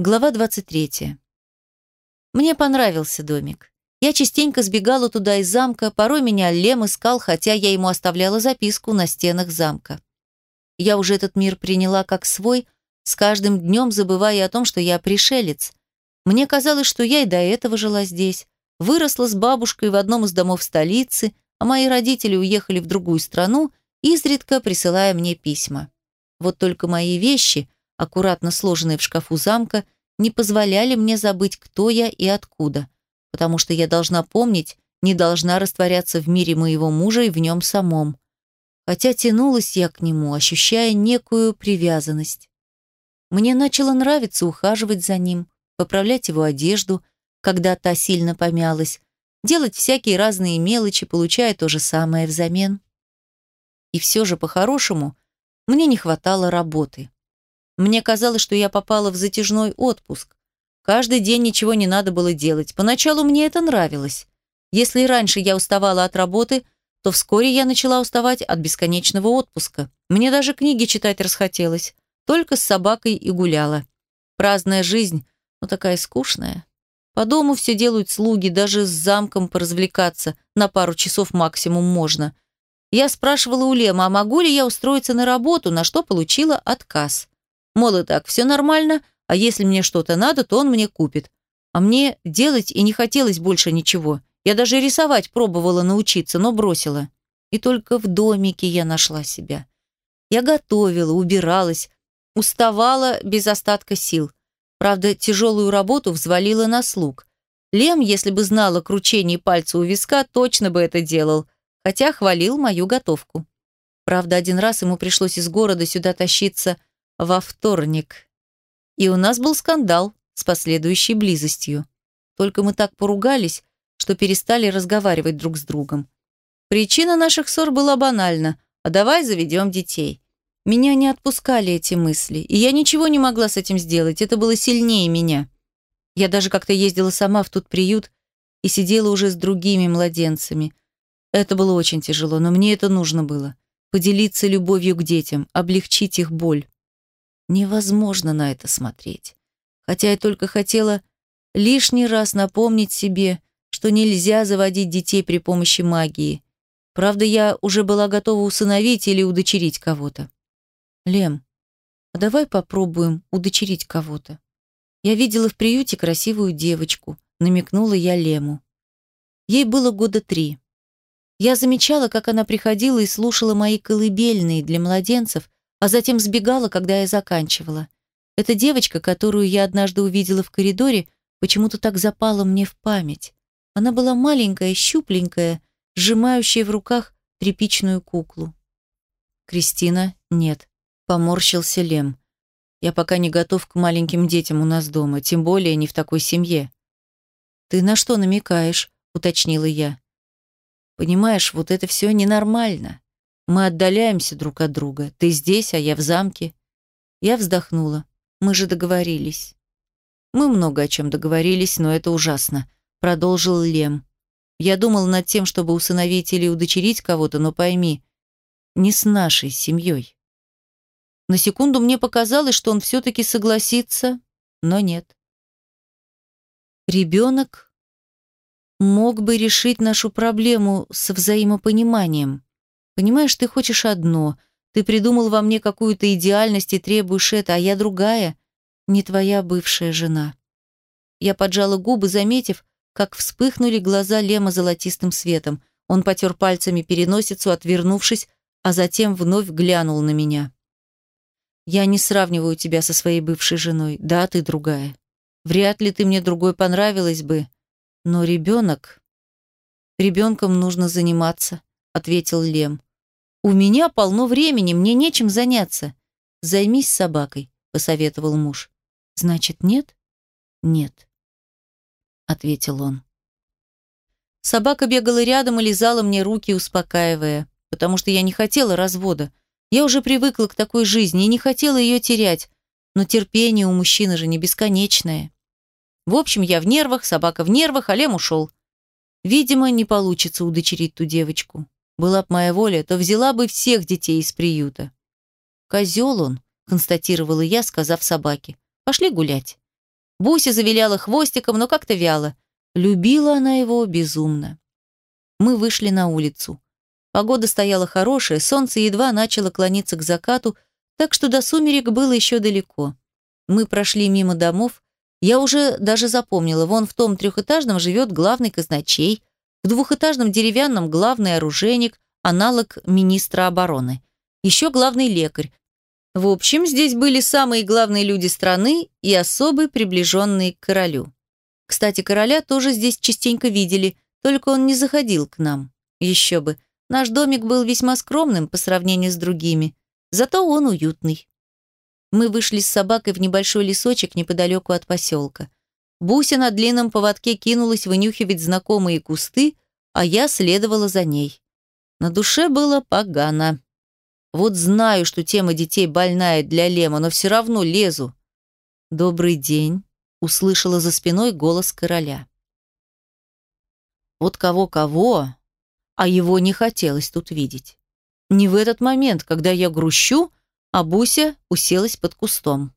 Глава 23. Мне понравился домик. Я частенько сбегала туда из замка, порой меня Лем искал, хотя я ему оставляла записку на стенах замка. Я уже этот мир приняла как свой, с каждым днем забывая о том, что я пришелец. Мне казалось, что я и до этого жила здесь. Выросла с бабушкой в одном из домов столицы, а мои родители уехали в другую страну, изредка присылая мне письма. Вот только мои вещи – аккуратно сложенные в шкафу замка, не позволяли мне забыть, кто я и откуда, потому что я должна помнить, не должна растворяться в мире моего мужа и в нем самом. Хотя тянулась я к нему, ощущая некую привязанность. Мне начало нравиться ухаживать за ним, поправлять его одежду, когда та сильно помялась, делать всякие разные мелочи, получая то же самое взамен. И все же, по-хорошему, мне не хватало работы. Мне казалось, что я попала в затяжной отпуск. Каждый день ничего не надо было делать. Поначалу мне это нравилось. Если раньше я уставала от работы, то вскоре я начала уставать от бесконечного отпуска. Мне даже книги читать расхотелось. Только с собакой и гуляла. Праздная жизнь, но такая скучная. По дому все делают слуги, даже с замком поразвлекаться на пару часов максимум можно. Я спрашивала у Лема, а могу ли я устроиться на работу, на что получила отказ. Мол, и так все нормально, а если мне что-то надо, то он мне купит. А мне делать и не хотелось больше ничего. Я даже рисовать пробовала научиться, но бросила. И только в домике я нашла себя. Я готовила, убиралась, уставала без остатка сил. Правда, тяжелую работу взвалила на слуг. Лем, если бы знал о кручении пальца у виска, точно бы это делал, хотя хвалил мою готовку. Правда, один раз ему пришлось из города сюда тащиться во вторник. И у нас был скандал с последующей близостью. Только мы так поругались, что перестали разговаривать друг с другом. Причина наших ссор была банальна, а давай заведем детей. Меня не отпускали эти мысли, и я ничего не могла с этим сделать, это было сильнее меня. Я даже как-то ездила сама в тот приют и сидела уже с другими младенцами. Это было очень тяжело, но мне это нужно было. Поделиться любовью к детям, облегчить их боль. Невозможно на это смотреть. Хотя я только хотела лишний раз напомнить себе, что нельзя заводить детей при помощи магии. Правда, я уже была готова усыновить или удочерить кого-то. Лем, а давай попробуем удочерить кого-то. Я видела в приюте красивую девочку, намекнула я Лему. Ей было года три. Я замечала, как она приходила и слушала мои колыбельные для младенцев, а затем сбегала, когда я заканчивала. Эта девочка, которую я однажды увидела в коридоре, почему-то так запала мне в память. Она была маленькая, щупленькая, сжимающая в руках тряпичную куклу. Кристина нет. Поморщился Лем. Я пока не готов к маленьким детям у нас дома, тем более не в такой семье. Ты на что намекаешь? уточнила я. Понимаешь, вот это все ненормально. Мы отдаляемся друг от друга. Ты здесь, а я в замке. Я вздохнула. Мы же договорились. Мы много о чем договорились, но это ужасно. Продолжил Лем. Я думал над тем, чтобы усыновить или удочерить кого-то, но пойми, не с нашей семьей. На секунду мне показалось, что он все-таки согласится, но нет. Ребенок мог бы решить нашу проблему с взаимопониманием. Понимаешь, ты хочешь одно. Ты придумал во мне какую-то идеальность и требуешь это, а я другая, не твоя бывшая жена. Я поджала губы, заметив, как вспыхнули глаза Лема золотистым светом. Он потер пальцами переносицу, отвернувшись, а затем вновь глянул на меня. «Я не сравниваю тебя со своей бывшей женой. Да, ты другая. Вряд ли ты мне другой понравилась бы. Но ребенок... Ребенком нужно заниматься», — ответил Лем. «У меня полно времени, мне нечем заняться. Займись собакой», — посоветовал муж. «Значит, нет?» «Нет», — ответил он. Собака бегала рядом и лизала мне руки, успокаивая, потому что я не хотела развода. Я уже привыкла к такой жизни и не хотела ее терять, но терпение у мужчины же не бесконечное. В общем, я в нервах, собака в нервах, а Лем ушел. Видимо, не получится удочерить ту девочку. Была б моя воля, то взяла бы всех детей из приюта. Козел он, констатировала я, сказав собаке. Пошли гулять. Буся завиляла хвостиком, но как-то вяло. Любила она его безумно. Мы вышли на улицу. Погода стояла хорошая, солнце едва начало клониться к закату, так что до сумерек было еще далеко. Мы прошли мимо домов. Я уже даже запомнила, вон в том трехэтажном живет главный казначей, в двухэтажном деревянном главный оружейник, аналог министра обороны. Еще главный лекарь. В общем, здесь были самые главные люди страны и особые приближенные к королю. Кстати, короля тоже здесь частенько видели, только он не заходил к нам. Еще бы, наш домик был весьма скромным по сравнению с другими, зато он уютный. Мы вышли с собакой в небольшой лесочек неподалеку от поселка. Буся на длинном поводке кинулась вынюхивать знакомые кусты, а я следовала за ней. На душе было погано. Вот знаю, что тема детей больная для Лема, но все равно лезу. «Добрый день», — услышала за спиной голос короля. Вот кого-кого, а его не хотелось тут видеть. Не в этот момент, когда я грущу, а Буся уселась под кустом.